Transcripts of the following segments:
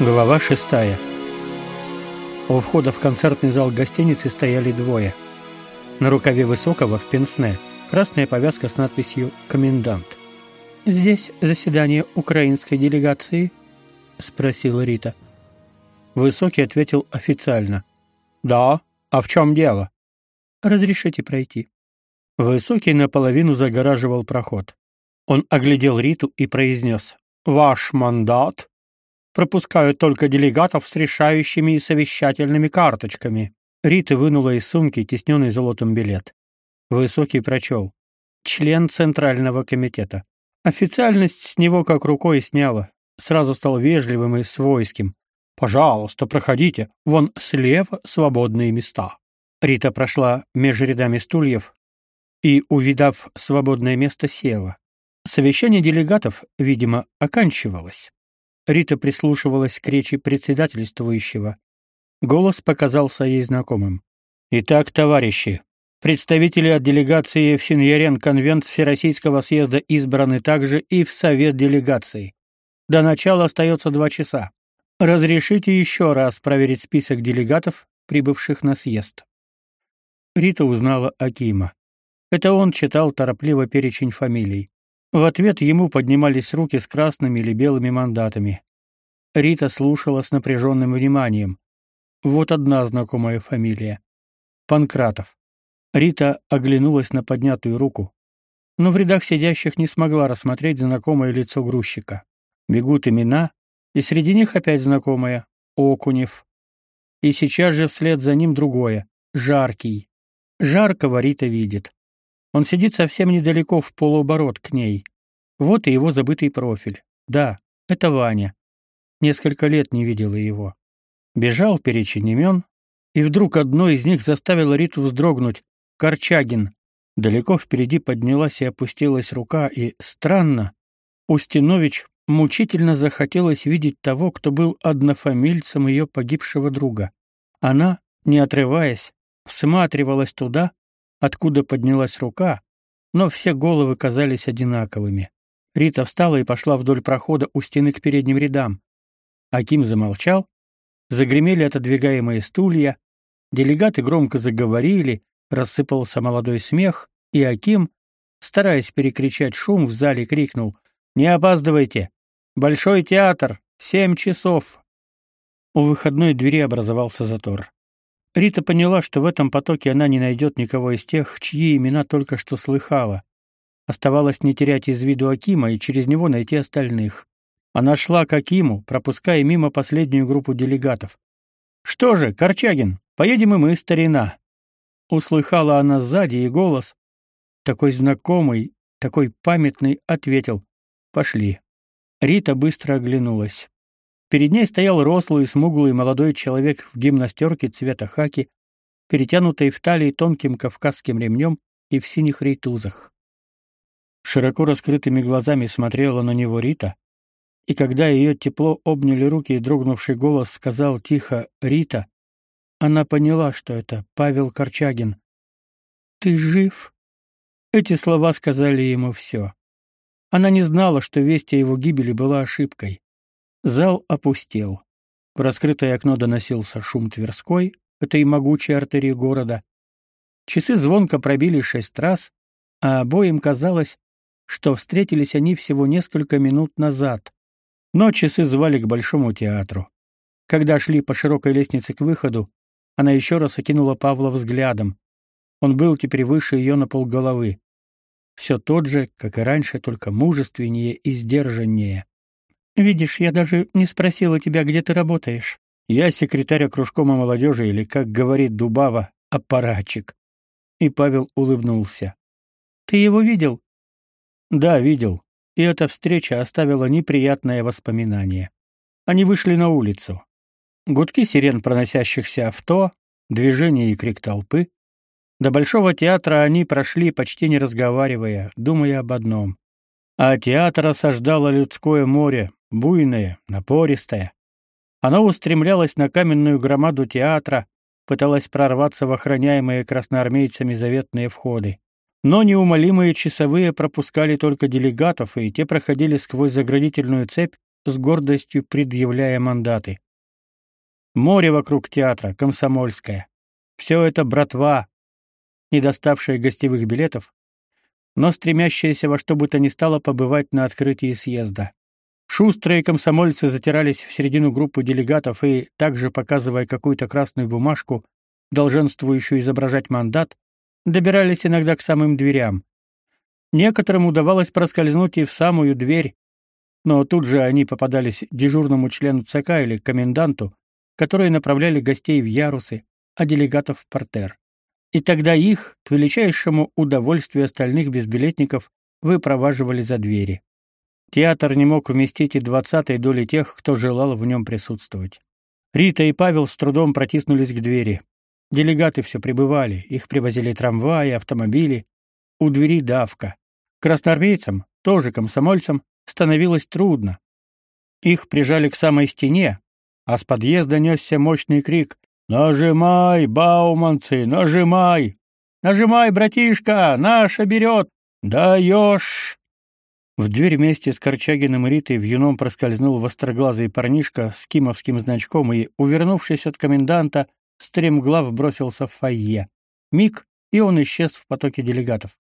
Глава шестая. У входа в концертный зал гостиницы стояли двое. На рукаве высокого в пенсне красная повязка с надписью «Комендант». «Здесь заседание украинской делегации?» — спросила Рита. Высокий ответил официально. «Да, а в чем дело?» «Разрешите пройти». Высокий наполовину загораживал проход. Он оглядел Риту и произнес. «Ваш мандат?» Пропускают только делегатов с решающими и совещательными карточками. Рита вынула из сумки тисненный золотом билет. Высокий прочел. Член Центрального комитета. Официальность с него как рукой сняла. Сразу стал вежливым и свойским. «Пожалуйста, проходите. Вон слева свободные места». Рита прошла между рядами стульев и, увидав свободное место, села. Совещание делегатов, видимо, оканчивалось. Рита прислушивалась к речи председательствующего. Голос показался ей знакомым. «Итак, товарищи, представители от делегации в Синьярен-конвент Всероссийского съезда избраны также и в Совет делегаций. До начала остается два часа. Разрешите еще раз проверить список делегатов, прибывших на съезд». Рита узнала Акима. Это он читал торопливо перечень фамилий. В ответ ему поднимались руки с красными или белыми мандатами. Рита слушала с напряженным вниманием. Вот одна знакомая фамилия. Панкратов. Рита оглянулась на поднятую руку, но в рядах сидящих не смогла рассмотреть знакомое лицо грузчика. Бегут имена, и среди них опять знакомое — Окунев. И сейчас же вслед за ним другое — Жаркий. Жаркого Рита видит. Он сидит совсем недалеко в полуоборот к ней. Вот и его забытый профиль. Да, это Ваня. Несколько лет не видела его. Бежал перечень имен, и вдруг одно из них заставило Риту вздрогнуть. Корчагин. Далеко впереди поднялась и опустилась рука, и, странно, Устинович мучительно захотелось видеть того, кто был однофамильцем ее погибшего друга. Она, не отрываясь, всматривалась туда, откуда поднялась рука, но все головы казались одинаковыми. Рита встала и пошла вдоль прохода у стены к передним рядам. Аким замолчал, загремели отодвигаемые стулья, делегаты громко заговорили, рассыпался молодой смех, и Аким, стараясь перекричать шум в зале, крикнул «Не опаздывайте! Большой театр! Семь часов!» У выходной двери образовался затор. Рита поняла, что в этом потоке она не найдет никого из тех, чьи имена только что слыхала. Оставалось не терять из виду Акима и через него найти остальных. Она шла к Акиму, пропуская мимо последнюю группу делегатов. «Что же, Корчагин, поедем и мы, старина!» Услыхала она сзади, и голос, такой знакомый, такой памятный, ответил «Пошли». Рита быстро оглянулась. Перед ней стоял рослый, смуглый молодой человек в гимнастерке цвета хаки, перетянутой в талии тонким кавказским ремнем и в синих рейтузах. Широко раскрытыми глазами смотрела на него Рита, и когда ее тепло обняли руки и дрогнувший голос сказал тихо «Рита», она поняла, что это Павел Корчагин. «Ты жив?» Эти слова сказали ему все. Она не знала, что весть о его гибели была ошибкой. Зал опустел. В раскрытое окно доносился шум Тверской, этой могучей артерии города. Часы звонко пробили шесть раз, а обоим казалось, что встретились они всего несколько минут назад. Но часы звали к Большому театру. Когда шли по широкой лестнице к выходу, она еще раз окинула Павла взглядом. Он был теперь выше ее на полголовы. Все тот же, как и раньше, только мужественнее и сдержаннее. Видишь, я даже не спросила тебя, где ты работаешь. Я секретарь окружкома молодежи или, как говорит Дубава, аппаратчик. И Павел улыбнулся. Ты его видел? Да, видел. И эта встреча оставила неприятное воспоминание. Они вышли на улицу. Гудки сирен проносящихся авто, движение и крик толпы. До Большого театра они прошли, почти не разговаривая, думая об одном. А театр осаждало людское море, буйное, напористое. Оно устремлялось на каменную громаду театра, пыталось прорваться в охраняемые красноармейцами заветные входы. Но неумолимые часовые пропускали только делегатов, и те проходили сквозь заградительную цепь, с гордостью предъявляя мандаты. Море вокруг театра, комсомольское. Все это братва, не доставшая гостевых билетов, но стремящаяся во что бы то ни стало побывать на открытии съезда. Шустрые комсомольцы затирались в середину группы делегатов и, также показывая какую-то красную бумажку, долженствующую изображать мандат, добирались иногда к самым дверям. Некоторым удавалось проскользнуть и в самую дверь, но тут же они попадались дежурному члену ЦК или коменданту, которые направляли гостей в ярусы, а делегатов в портер. И тогда их, к величайшему удовольствию остальных безбилетников, выпроваживали за двери. Театр не мог вместить и двадцатой доли тех, кто желал в нем присутствовать. Рита и Павел с трудом протиснулись к двери. Делегаты все прибывали, их привозили трамваи, автомобили. У двери давка. Красноармейцам, тоже комсомольцам, становилось трудно. Их прижали к самой стене, а с подъезда несся мощный крик «Нажимай, бауманцы, нажимай! Нажимай, братишка, наша берет! Даешь!» В дверь вместе с Корчагиным и Ритой в юном проскользнул востроглазый парнишка с кимовским значком и, увернувшись от коменданта, стремглав бросился в фойе. Миг, и он исчез в потоке делегатов.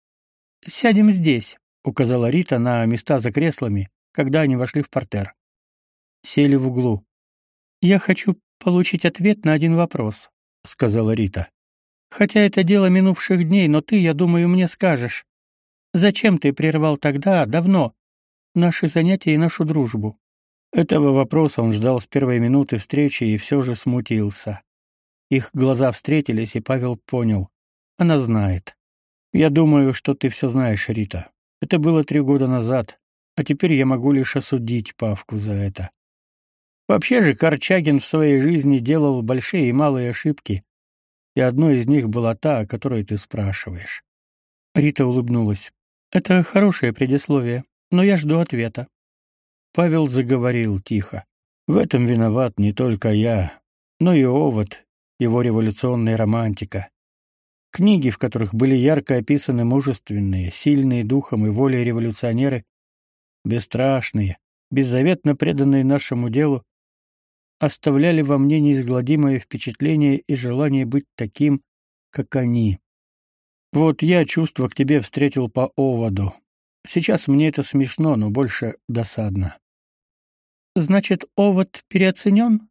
«Сядем здесь», — указала Рита на места за креслами, когда они вошли в портер. Сели в углу. «Я хочу получить ответ на один вопрос», — сказала Рита. «Хотя это дело минувших дней, но ты, я думаю, мне скажешь. Зачем ты прервал тогда, давно, наши занятия и нашу дружбу?» Этого вопроса он ждал с первой минуты встречи и все же смутился. Их глаза встретились, и Павел понял. Она знает. «Я думаю, что ты все знаешь, Рита. Это было три года назад, а теперь я могу лишь осудить Павку за это. Вообще же Корчагин в своей жизни делал большие и малые ошибки, и одной из них была та, о которой ты спрашиваешь. Рита улыбнулась. Это хорошее предисловие, но я жду ответа. Павел заговорил тихо. В этом виноват не только я, но и овод, его революционная романтика. Книги, в которых были ярко описаны мужественные, сильные духом и волей революционеры, бесстрашные, беззаветно преданные нашему делу, оставляли во мне неизгладимое впечатление и желание быть таким, как они. Вот я чувство к тебе встретил по оводу. Сейчас мне это смешно, но больше досадно. Значит, овод переоценен?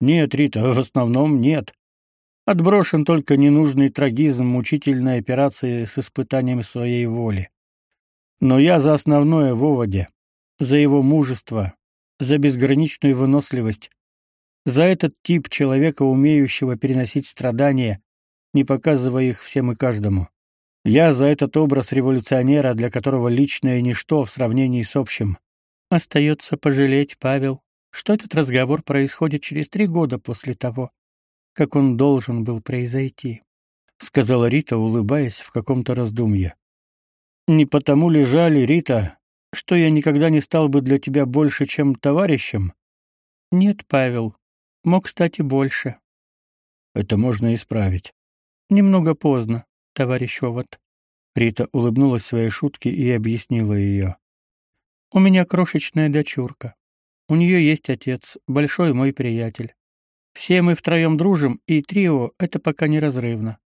Нет, Рита, в основном нет. Отброшен только ненужный трагизм мучительной операции с испытанием своей воли. Но я за основное в оводе, за его мужество, за безграничную выносливость, за этот тип человека, умеющего переносить страдания, не показывая их всем и каждому. Я за этот образ революционера, для которого личное ничто в сравнении с общим. Остается пожалеть, Павел, что этот разговор происходит через три года после того, как он должен был произойти, сказала Рита, улыбаясь в каком-то раздумье. Не потому ли жаль, Рита, что я никогда не стал бы для тебя больше, чем товарищем? Нет, Павел, Мог, кстати, больше. Это можно исправить. Немного поздно, товарищ Овод. Рита улыбнулась своей шутке и объяснила ее. У меня крошечная дочурка. У нее есть отец, большой мой приятель. Все мы втроем дружим, и трио — это пока неразрывно.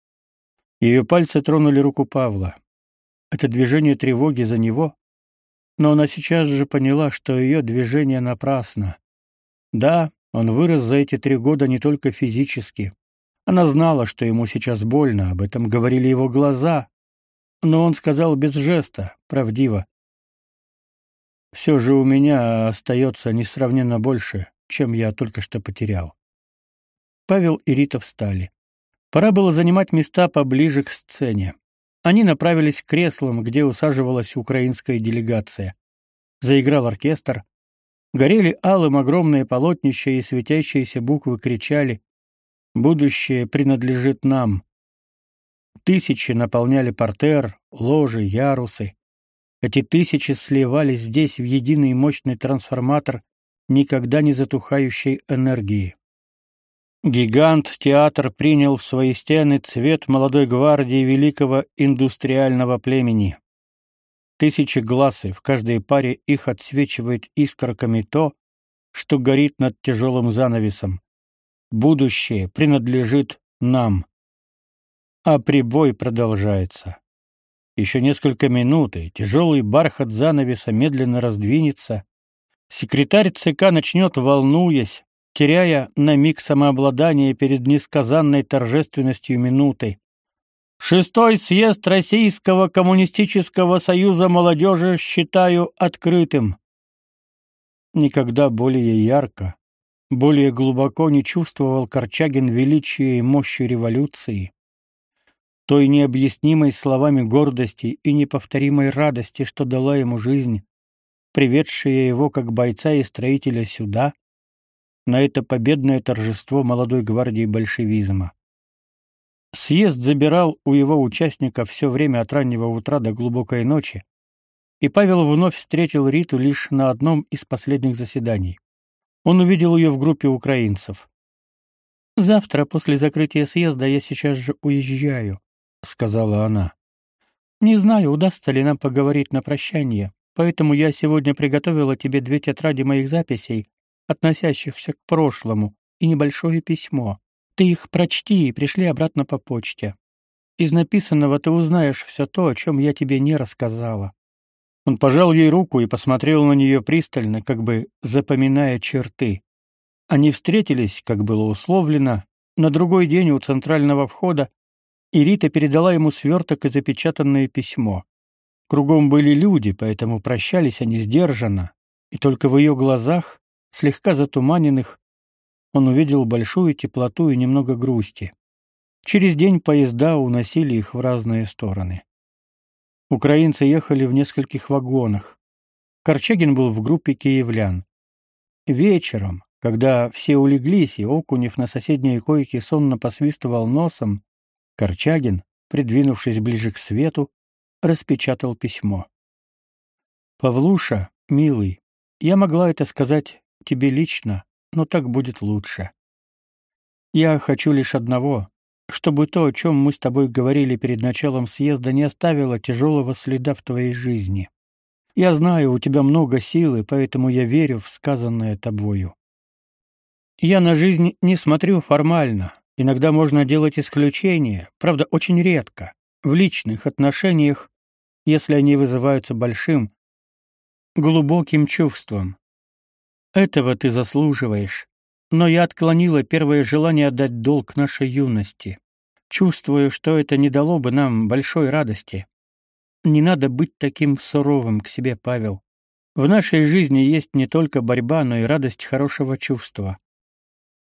Ее пальцы тронули руку Павла. Это движение тревоги за него, но она сейчас же поняла, что ее движение напрасно. Да, он вырос за эти три года не только физически. Она знала, что ему сейчас больно, об этом говорили его глаза. Но он сказал без жеста, правдиво. «Все же у меня остается несравненно больше, чем я только что потерял». Павел и Рита встали. Пора было занимать места поближе к сцене. Они направились к креслам, где усаживалась украинская делегация. Заиграл оркестр, Горели алым огромные полотнища и светящиеся буквы кричали «Будущее принадлежит нам». Тысячи наполняли портер, ложи, ярусы. Эти тысячи сливались здесь в единый мощный трансформатор никогда не затухающей энергии. Гигант-театр принял в свои стены цвет молодой гвардии великого индустриального племени. Тысячи глаз, и в каждой паре их отсвечивает искорками то, что горит над тяжелым занавесом. Будущее принадлежит нам. А прибой продолжается. Еще несколько минут, и тяжелый бархат занавеса медленно раздвинется. Секретарь ЦК начнет, волнуясь, теряя на миг самообладание перед несказанной торжественностью минуты. Шестой съезд Российского коммунистического союза молодежи считаю открытым. Никогда более ярко, более глубоко не чувствовал Корчагин величия и мощи революции той необъяснимой словами гордости и неповторимой радости, что дала ему жизнь, приведшая его как бойца и строителя сюда, на это победное торжество молодой гвардии большевизма. Съезд забирал у его участников все время от раннего утра до глубокой ночи, и Павел вновь встретил Риту лишь на одном из последних заседаний. Он увидел ее в группе украинцев. «Завтра, после закрытия съезда, я сейчас же уезжаю. — сказала она. «Не знаю, удастся ли нам поговорить на прощание, поэтому я сегодня приготовила тебе две тетради моих записей, относящихся к прошлому, и небольшое письмо. Ты их прочти и пришли обратно по почте. Из написанного ты узнаешь все то, о чем я тебе не рассказала». Он пожал ей руку и посмотрел на нее пристально, как бы запоминая черты. Они встретились, как было условлено, на другой день у центрального входа, и Рита передала ему сверток и запечатанное письмо. Кругом были люди, поэтому прощались они сдержанно, и только в ее глазах, слегка затуманенных, он увидел большую теплоту и немного грусти. Через день поезда уносили их в разные стороны. Украинцы ехали в нескольких вагонах. Корчагин был в группе киевлян. Вечером, когда все улеглись и Окунев на соседней койке сонно посвистывал носом, Корчагин, придвинувшись ближе к свету, распечатал письмо. «Павлуша, милый, я могла это сказать тебе лично, но так будет лучше. Я хочу лишь одного, чтобы то, о чем мы с тобой говорили перед началом съезда, не оставило тяжелого следа в твоей жизни. Я знаю, у тебя много силы, поэтому я верю в сказанное тобою. Я на жизнь не смотрю формально, Иногда можно делать исключения, правда, очень редко, в личных отношениях, если они вызываются большим, глубоким чувством. Этого ты заслуживаешь, но я отклонила первое желание отдать долг нашей юности. Чувствую, что это не дало бы нам большой радости. Не надо быть таким суровым к себе, Павел. В нашей жизни есть не только борьба, но и радость хорошего чувства.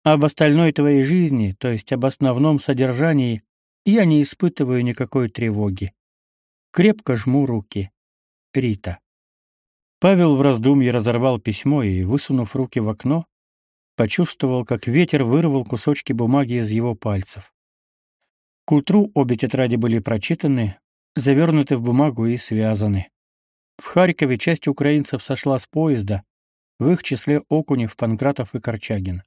Об остальной твоей жизни, то есть об основном содержании, я не испытываю никакой тревоги. Крепко жму руки. Рита. Павел в раздумье разорвал письмо и, высунув руки в окно, почувствовал, как ветер вырвал кусочки бумаги из его пальцев. К утру обе тетради были прочитаны, завернуты в бумагу и связаны. В Харькове часть украинцев сошла с поезда, в их числе Окунев, Панкратов и Корчагин.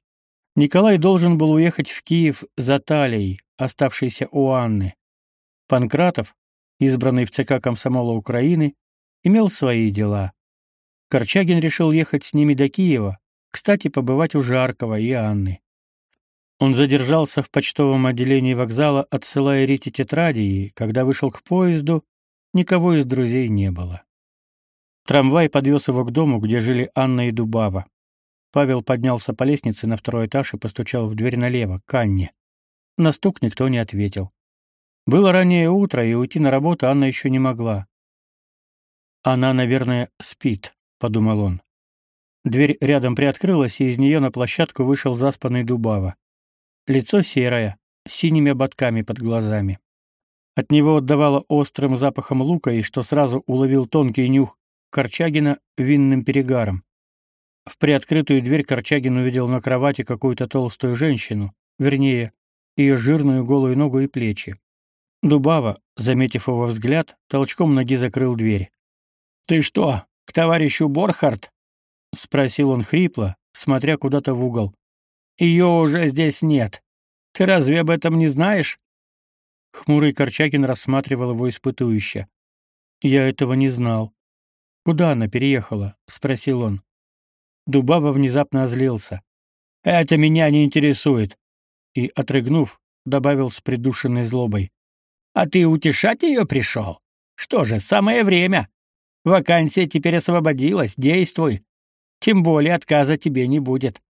Николай должен был уехать в Киев за Талией, оставшейся у Анны. Панкратов, избранный в ЦК комсомола Украины, имел свои дела. Корчагин решил ехать с ними до Киева, кстати, побывать у Жаркова и Анны. Он задержался в почтовом отделении вокзала, отсылая Рите тетради, и, когда вышел к поезду, никого из друзей не было. Трамвай подвез его к дому, где жили Анна и Дубава. Павел поднялся по лестнице на второй этаж и постучал в дверь налево, к Анне. На стук никто не ответил. Было раннее утро, и уйти на работу Анна еще не могла. «Она, наверное, спит», — подумал он. Дверь рядом приоткрылась, и из нее на площадку вышел заспанный Дубава. Лицо серое, с синими ободками под глазами. От него отдавало острым запахом лука, и что сразу уловил тонкий нюх Корчагина винным перегаром. В приоткрытую дверь Корчагин увидел на кровати какую-то толстую женщину, вернее, ее жирную голую ногу и плечи. Дубава, заметив его взгляд, толчком ноги закрыл дверь. «Ты что, к товарищу Борхард?» — спросил он хрипло, смотря куда-то в угол. «Ее уже здесь нет. Ты разве об этом не знаешь?» Хмурый Корчагин рассматривал его испытующе. «Я этого не знал». «Куда она переехала?» — спросил он. Дубава внезапно озлился. «Это меня не интересует!» И, отрыгнув, добавил с придушенной злобой. «А ты утешать ее пришел? Что же, самое время! Вакансия теперь освободилась, действуй! Тем более отказа тебе не будет.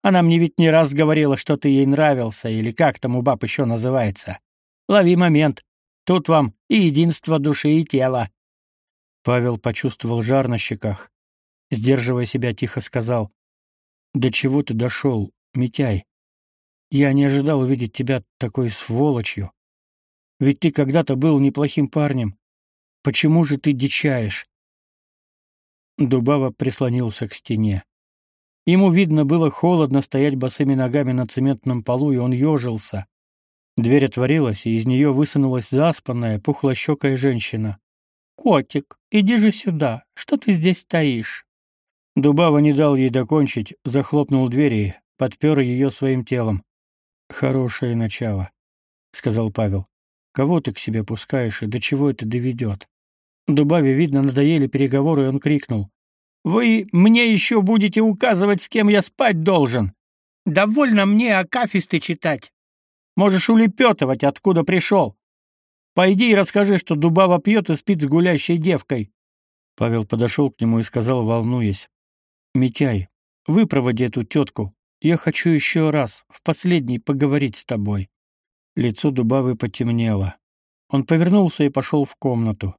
Она мне ведь не раз говорила, что ты ей нравился, или как там у баб еще называется. Лови момент. Тут вам и единство души и тела. Павел почувствовал жар на щеках. Сдерживая себя, тихо сказал. «До чего ты дошел, Митяй? Я не ожидал увидеть тебя такой сволочью. Ведь ты когда-то был неплохим парнем. Почему же ты дичаешь?» Дубава прислонился к стене. Ему, видно, было холодно стоять босыми ногами на цементном полу, и он ежился. Дверь отворилась, и из нее высунулась заспанная, пухлощекая женщина. «Котик, иди же сюда. Что ты здесь стоишь?» Дубава не дал ей докончить, захлопнул дверь и подпер ее своим телом. «Хорошее начало», — сказал Павел. «Кого ты к себе пускаешь и до чего это доведет?» Дубаве, видно, надоели переговоры, и он крикнул. «Вы мне еще будете указывать, с кем я спать должен? Довольно мне акафисты читать. Можешь улепетывать, откуда пришел. Пойди и расскажи, что Дубава пьет и спит с гулящей девкой. Павел подошел к нему и сказал, волнуясь: "Митяй, выпроводи эту тетку. Я хочу еще раз, в последний, поговорить с тобой". Лицо Дубавы потемнело. Он повернулся и пошел в комнату.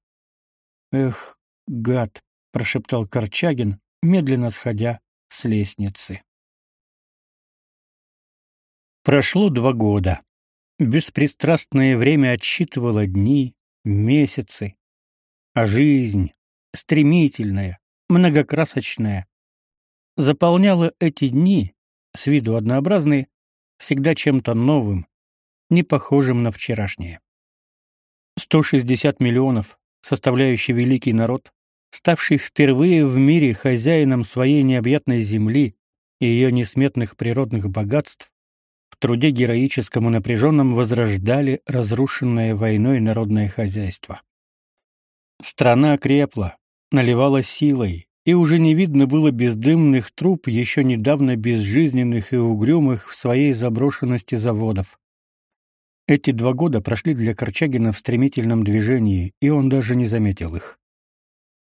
"Эх, гад", прошептал Корчагин, медленно сходя с лестницы. Прошло два года. Беспристрастное время отсчитывало дни, месяцы, а жизнь, стремительная, многокрасочная, заполняла эти дни, с виду однообразные, всегда чем-то новым, не похожим на вчерашнее. 160 миллионов, составляющий великий народ, ставший впервые в мире хозяином своей необъятной земли и ее несметных природных богатств, труде героическом и напряженном возрождали разрушенное войной народное хозяйство. Страна крепла, наливала силой, и уже не видно было бездымных труб еще недавно безжизненных и угрюмых в своей заброшенности заводов. Эти два года прошли для Корчагина в стремительном движении, и он даже не заметил их.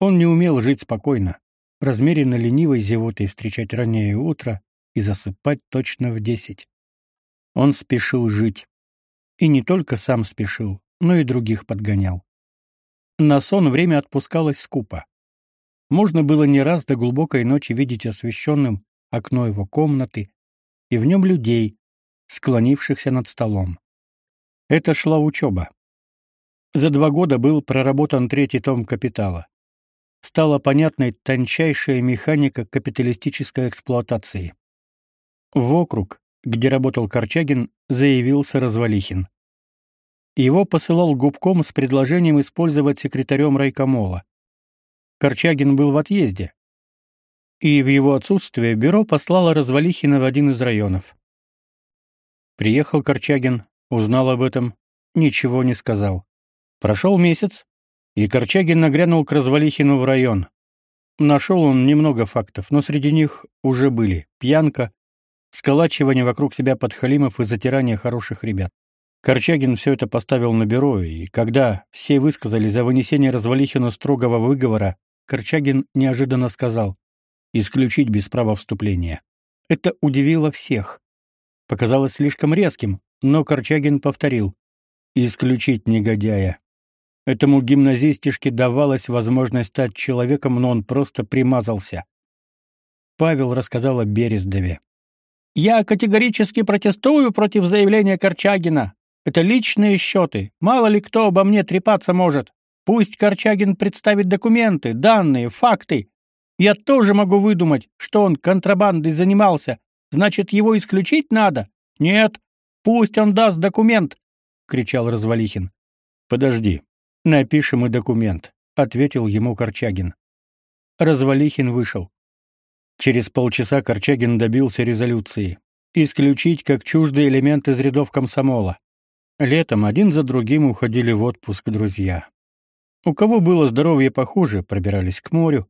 Он не умел жить спокойно, размеренно ленивой зевотой встречать раннее утро и засыпать точно в десять. Он спешил жить. И не только сам спешил, но и других подгонял. На сон время отпускалось скупо. Можно было не раз до глубокой ночи видеть освещенным окно его комнаты и в нем людей, склонившихся над столом. Это шла учеба. За два года был проработан третий том «Капитала». Стала понятной тончайшая механика капиталистической эксплуатации. В округ, где работал Корчагин, заявился Развалихин. Его посылал губком с предложением использовать секретарем райкомола. Корчагин был в отъезде, и в его отсутствие бюро послало Развалихина в один из районов. Приехал Корчагин, узнал об этом, ничего не сказал. Прошел месяц, и Корчагин нагрянул к Развалихину в район. Нашел он немного фактов, но среди них уже были пьянка, сколачивание вокруг себя подхалимов и затирание хороших ребят. Корчагин все это поставил на бюро, и когда все высказали за вынесение Развалихину строгого выговора, Корчагин неожиданно сказал «исключить без права вступления». Это удивило всех. Показалось слишком резким, но Корчагин повторил «исключить негодяя». Этому гимназистишке давалась возможность стать человеком, но он просто примазался. Павел рассказал о Берездове. Я категорически протестую против заявления Корчагина. Это личные счеты. Мало ли кто обо мне трепаться может. Пусть Корчагин представит документы, данные, факты. Я тоже могу выдумать, что он контрабандой занимался. Значит, его исключить надо? Нет. Пусть он даст документ, кричал Развалихин. Подожди. Напишем и документ, ответил ему Корчагин. Развалихин вышел. Через полчаса Корчагин добился резолюции исключить как чуждый элемент из рядов комсомола. Летом один за другим уходили в отпуск друзья. У кого было здоровье похуже, пробирались к морю.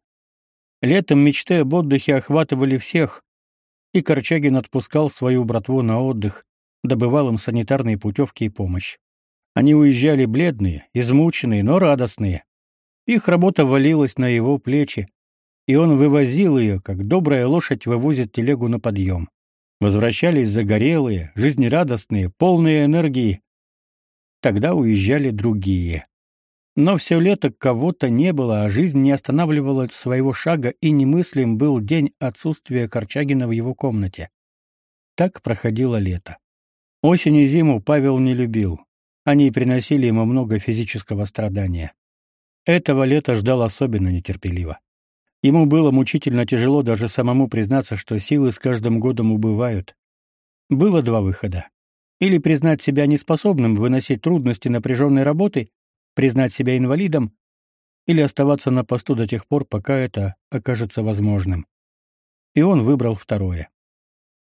Летом мечты об отдыхе охватывали всех, и Корчагин отпускал свою братву на отдых, добывал им санитарные путевки и помощь. Они уезжали бледные, измученные, но радостные. Их работа валилась на его плечи, и он вывозил ее, как добрая лошадь вывозит телегу на подъем. Возвращались загорелые, жизнерадостные, полные энергии. Тогда уезжали другие. Но все лето кого-то не было, а жизнь не останавливала своего шага, и немыслим был день отсутствия Корчагина в его комнате. Так проходило лето. Осень и зиму Павел не любил. Они приносили ему много физического страдания. Этого лета ждал особенно нетерпеливо. Ему было мучительно тяжело даже самому признаться, что силы с каждым годом убывают. Было два выхода. Или признать себя неспособным выносить трудности напряженной работы признать себя инвалидом или оставаться на посту до тех пор, пока это окажется возможным. И он выбрал второе.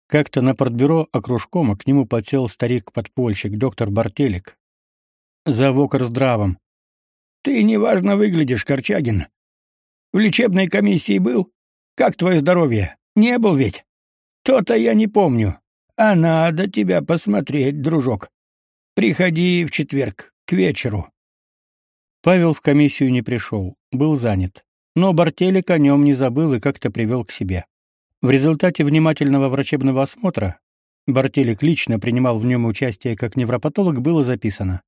Как-то на портбюро окружкома к нему подсел старик-подпольщик, доктор Бартелик. Завок здравом. «Ты неважно выглядишь, Корчагин. В лечебной комиссии был? Как твое здоровье? Не был ведь? То-то я не помню. А надо тебя посмотреть, дружок. Приходи в четверг, к вечеру. Павел в комиссию не пришел, был занят. Но Бартелик о нем не забыл и как-то привел к себе. В результате внимательного врачебного осмотра Бартелик лично принимал в нем участие как невропатолог, было записано.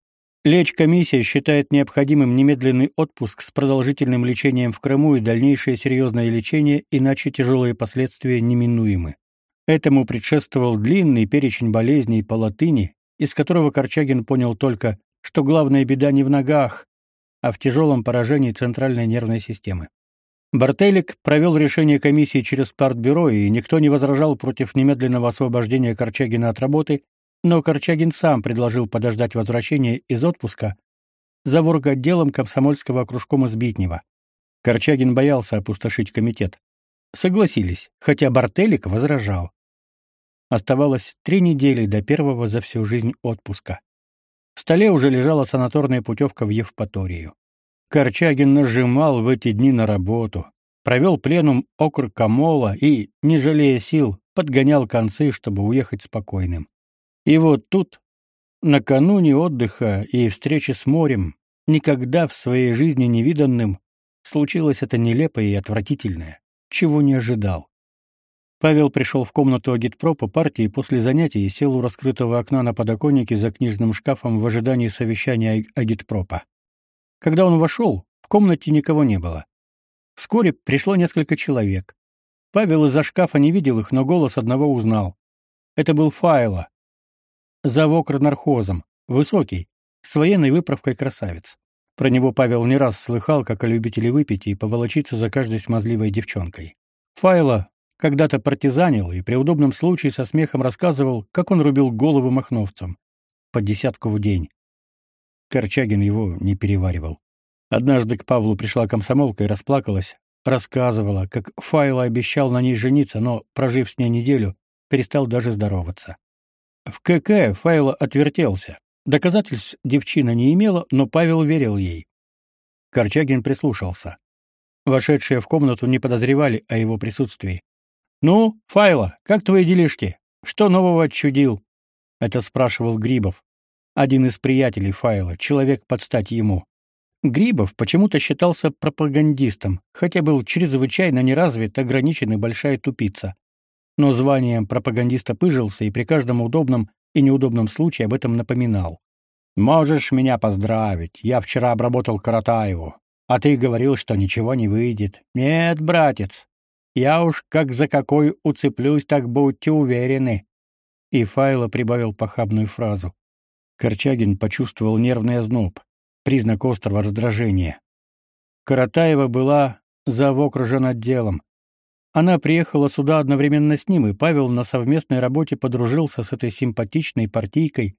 Лечкомиссия считает необходимым немедленный отпуск с продолжительным лечением в Крыму и дальнейшее серьезное лечение, иначе тяжелые последствия неминуемы. Этому предшествовал длинный перечень болезней по латыни, из которого Корчагин понял только, что главная беда не в ногах, а в тяжелом поражении центральной нервной системы. Бартелик провел решение комиссии через партбюро, и никто не возражал против немедленного освобождения Корчагина от работы, но Корчагин сам предложил подождать возвращения из отпуска за отделом комсомольского окружкома Сбитнева. Корчагин боялся опустошить комитет. Согласились, хотя Бартелик возражал. Оставалось три недели до первого за всю жизнь отпуска. В столе уже лежала санаторная путевка в Евпаторию. Корчагин нажимал в эти дни на работу, провел пленум округ Камола и, не жалея сил, подгонял концы, чтобы уехать спокойным. И вот тут, накануне отдыха и встречи с морем, никогда в своей жизни невиданным, случилось это нелепое и отвратительное, чего не ожидал. Павел пришел в комнату агитпропа партии после занятий и сел у раскрытого окна на подоконнике за книжным шкафом в ожидании совещания агитпропа. Когда он вошел, в комнате никого не было. Вскоре пришло несколько человек. Павел из-за шкафа не видел их, но голос одного узнал. Это был Файла. Завок нархозом, высокий, с военной выправкой красавец. Про него Павел не раз слыхал, как о любителе выпить и поволочиться за каждой смазливой девчонкой. Файла когда-то партизанил и при удобном случае со смехом рассказывал, как он рубил головы махновцам. По десятку в день. Корчагин его не переваривал. Однажды к Павлу пришла комсомолка и расплакалась, рассказывала, как Файло обещал на ней жениться, но, прожив с ней неделю, перестал даже здороваться. В КК Файло отвертелся. Доказательств девчина не имела, но Павел верил ей. Корчагин прислушался. Вошедшие в комнату не подозревали о его присутствии. «Ну, Файло, как твои делишки? Что нового отчудил?» — это спрашивал Грибов, один из приятелей Файла, человек под стать ему. Грибов почему-то считался пропагандистом, хотя был чрезвычайно неразвит, ограничен и большая тупица. Но званием пропагандиста пыжился и при каждом удобном и неудобном случае об этом напоминал. «Можешь меня поздравить, я вчера обработал Каратаеву, а ты говорил, что ничего не выйдет. Нет, братец, я уж как за какой уцеплюсь, так будьте уверены. И Файло прибавил похабную фразу. Корчагин почувствовал нервный озноб, признак острого раздражения. Каратаева была завокружен отделом. Она приехала сюда одновременно с ним, и Павел на совместной работе подружился с этой симпатичной партийкой,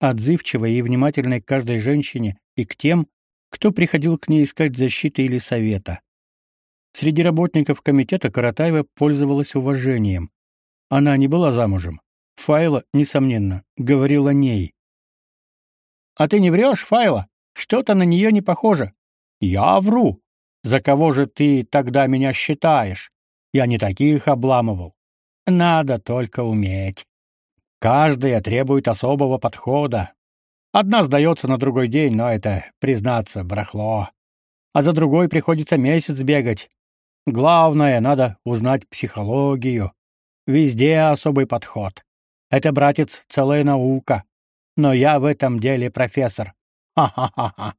отзывчивой и внимательной к каждой женщине и к тем, кто приходил к ней искать защиты или совета. Среди работников комитета Каратаева пользовалась уважением. Она не была замужем. Файла, несомненно, говорил о ней. «А ты не врешь, Файла? Что-то на нее не похоже». «Я вру. За кого же ты тогда меня считаешь? Я не таких обламывал. Надо только уметь. Каждая требует особого подхода. Одна сдается на другой день, но это, признаться, барахло. А за другой приходится месяц бегать. Главное, надо узнать психологию. Везде особый подход. Это, братец, целая наука. Но я в этом деле профессор. Ха-ха-ха-ха.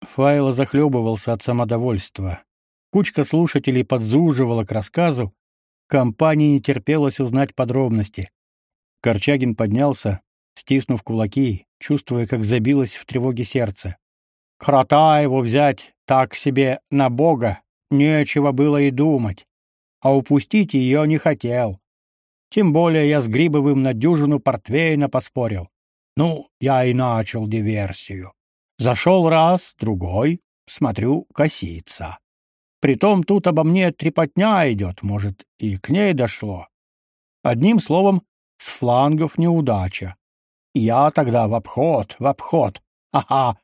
Файло захлебывался от самодовольства. Кучка слушателей подзуживала к рассказу. Компании не терпелось узнать подробности. Корчагин поднялся, стиснув кулаки, чувствуя, как забилось в тревоге сердце. Крота его взять так себе на Бога, нечего было и думать. А упустить ее не хотел. Тем более я с Грибовым на дюжину портвейна поспорил. Ну, я и начал диверсию. Зашел раз, другой, смотрю, косится. Притом тут обо мне трепотня идет, может, и к ней дошло. Одним словом, с флангов неудача. Я тогда в обход, в обход. Ага.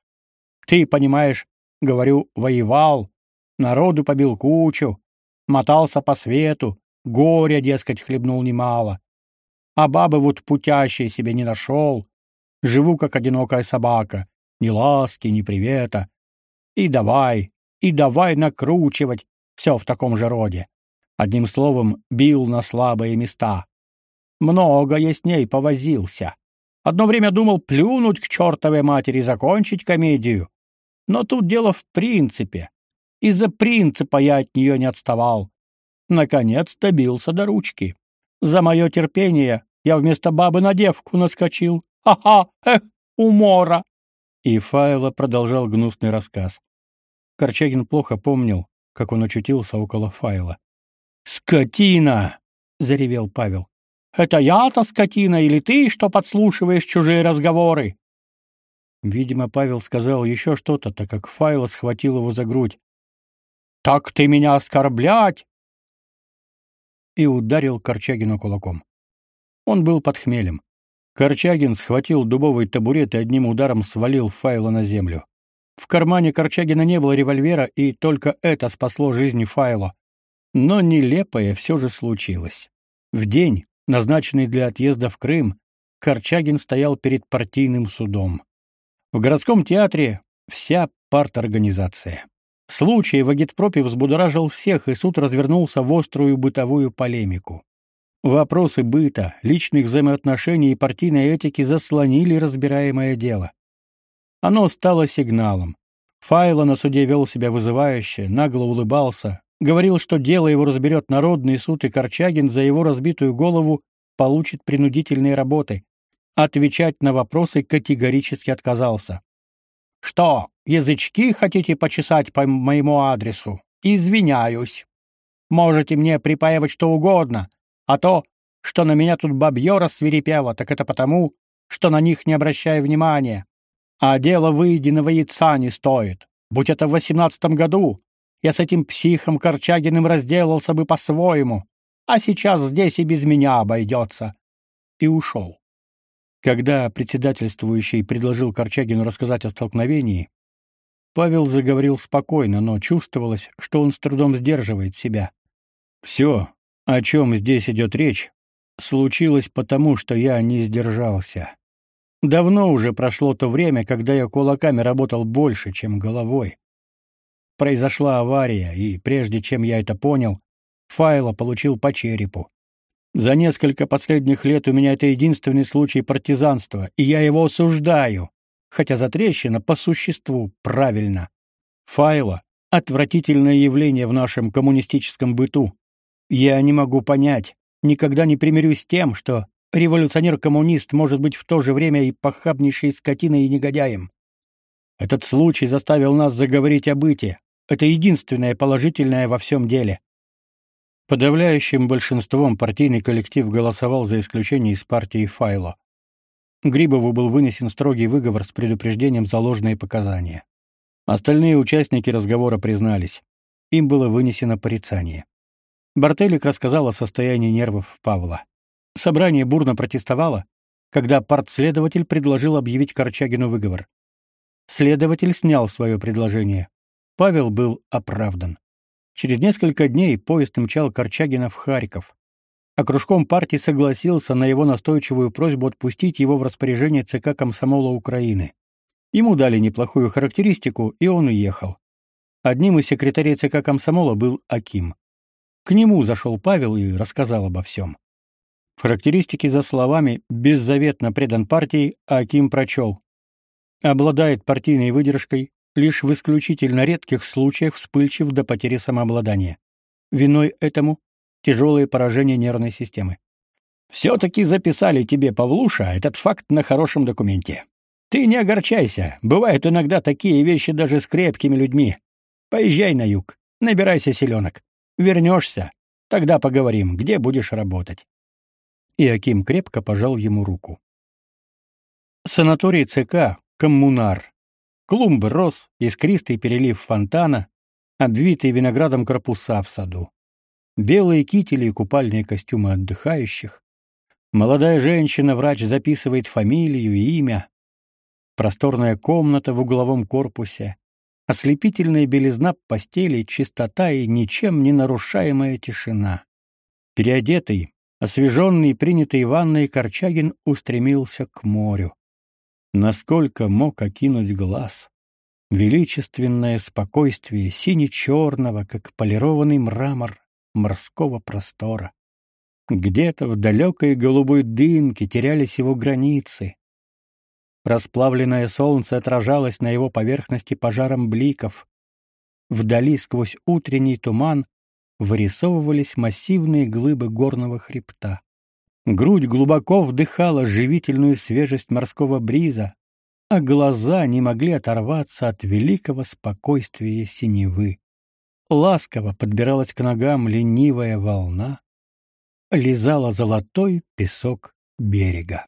Ты понимаешь, говорю, воевал, народу побил кучу, мотался по свету, горя, дескать, хлебнул немало. А бабы вот путящей себе не нашел. Живу, как одинокая собака ни ласки, ни привета. И давай, и давай накручивать все в таком же роде. Одним словом, бил на слабые места. Много я с ней повозился. Одно время думал плюнуть к чертовой матери и закончить комедию. Но тут дело в принципе. Из-за принципа я от нее не отставал. Наконец добился до ручки. За мое терпение я вместо бабы на девку наскочил. Ха-ха, эх, умора. И Файло продолжал гнусный рассказ. Корчагин плохо помнил, как он очутился около Файла. «Скотина!» — заревел Павел. «Это я-то скотина или ты, что подслушиваешь чужие разговоры?» Видимо, Павел сказал еще что-то, так как Файло схватил его за грудь. «Так ты меня оскорблять!» И ударил Корчагину кулаком. Он был под хмелем. Корчагин схватил дубовый табурет и одним ударом свалил Файла на землю. В кармане Корчагина не было револьвера, и только это спасло жизнь Файла. Но нелепое все же случилось. В день, назначенный для отъезда в Крым, Корчагин стоял перед партийным судом. В городском театре вся парторганизация. Случай в агитпропе взбудоражил всех, и суд развернулся в острую бытовую полемику. Вопросы быта, личных взаимоотношений и партийной этики заслонили разбираемое дело. Оно стало сигналом. Файло на суде вел себя вызывающе, нагло улыбался, говорил, что дело его разберет Народный суд, и Корчагин за его разбитую голову получит принудительные работы. Отвечать на вопросы категорически отказался. «Что, язычки хотите почесать по моему адресу? Извиняюсь. Можете мне припаивать что угодно, а то, что на меня тут бабье рассверепело, так это потому, что на них не обращаю внимания. А дело выеденного яйца не стоит. Будь это в восемнадцатом году, я с этим психом Корчагиным разделался бы по-своему, а сейчас здесь и без меня обойдется. И ушел. Когда председательствующий предложил Корчагину рассказать о столкновении, Павел заговорил спокойно, но чувствовалось, что он с трудом сдерживает себя. «Все, о чем здесь идет речь, случилось потому, что я не сдержался. Давно уже прошло то время, когда я кулаками работал больше, чем головой. Произошла авария, и прежде чем я это понял, Файло получил по черепу. За несколько последних лет у меня это единственный случай партизанства, и я его осуждаю, хотя затрещина по существу правильно. Файло — отвратительное явление в нашем коммунистическом быту, я не могу понять, никогда не примирюсь с тем, что революционер-коммунист может быть в то же время и похабнейшей скотиной и негодяем. Этот случай заставил нас заговорить о быте. Это единственное положительное во всем деле. Подавляющим большинством партийный коллектив голосовал за исключение из партии Файло. Грибову был вынесен строгий выговор с предупреждением за ложные показания. Остальные участники разговора признались. Им было вынесено порицание. Бартелик рассказал о состоянии нервов Павла. Собрание бурно протестовало, когда партследователь предложил объявить Корчагину выговор. Следователь снял свое предложение. Павел был оправдан. Через несколько дней поезд мчал Корчагина в Харьков. А кружком партии согласился на его настойчивую просьбу отпустить его в распоряжение ЦК комсомола Украины. Ему дали неплохую характеристику, и он уехал. Одним из секретарей ЦК комсомола был Аким. К нему зашел Павел и рассказал обо всем. В за словами «беззаветно предан партии» Аким прочел. Обладает партийной выдержкой, лишь в исключительно редких случаях вспыльчив до потери самообладания. Виной этому тяжелое поражение нервной системы. Все-таки записали тебе, Павлуша, этот факт на хорошем документе. Ты не огорчайся, бывают иногда такие вещи даже с крепкими людьми. Поезжай на юг, набирайся селенок. Вернешься, тогда поговорим, где будешь работать. И Аким крепко пожал ему руку. Санаторий ЦК «Коммунар» Клумбы роз, искристый перелив фонтана, обвитые виноградом корпуса в саду. Белые кители и купальные костюмы отдыхающих. Молодая женщина-врач записывает фамилию и имя. Просторная комната в угловом корпусе. Ослепительная белизна постели, чистота и ничем не нарушаемая тишина. Переодетый, освеженный и принятый ванной Корчагин устремился к морю насколько мог окинуть глаз. Величественное спокойствие сине-черного, как полированный мрамор морского простора. Где-то в далекой голубой дымке терялись его границы. Расплавленное солнце отражалось на его поверхности пожаром бликов. Вдали сквозь утренний туман вырисовывались массивные глыбы горного хребта. Грудь глубоко вдыхала живительную свежесть морского бриза, а глаза не могли оторваться от великого спокойствия синевы. Ласково подбиралась к ногам ленивая волна, лизала золотой песок берега.